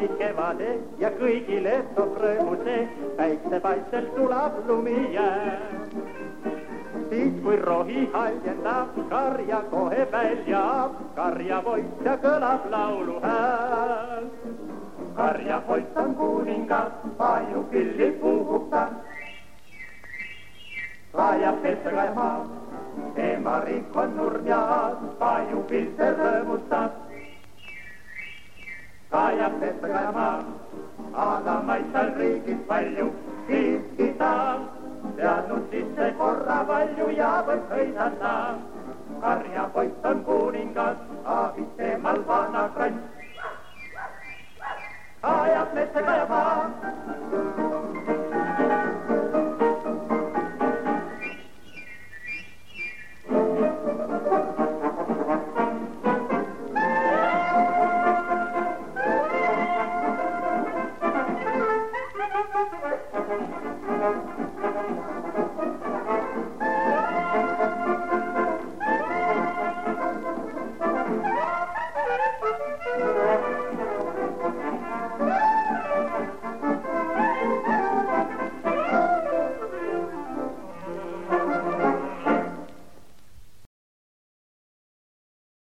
varsti kevade ja kõigile toob rõõmu see, päiksepaistel sulab lumi jää. siis kui rohi haljendab, karja kohe välja, karjavõitja kõlab lauluhääl. karjavõit on kuningas, palju pilli puhub ta. rajab Peeter ja maa, ema on nurm ja palju pilte rõõmustab aga maitsal riigis palju, siiski ta seadnud sisse korra palju ja võib hõisata. karjapoiss on kuningas, abis teemal vana krants. ajab metsa kajama.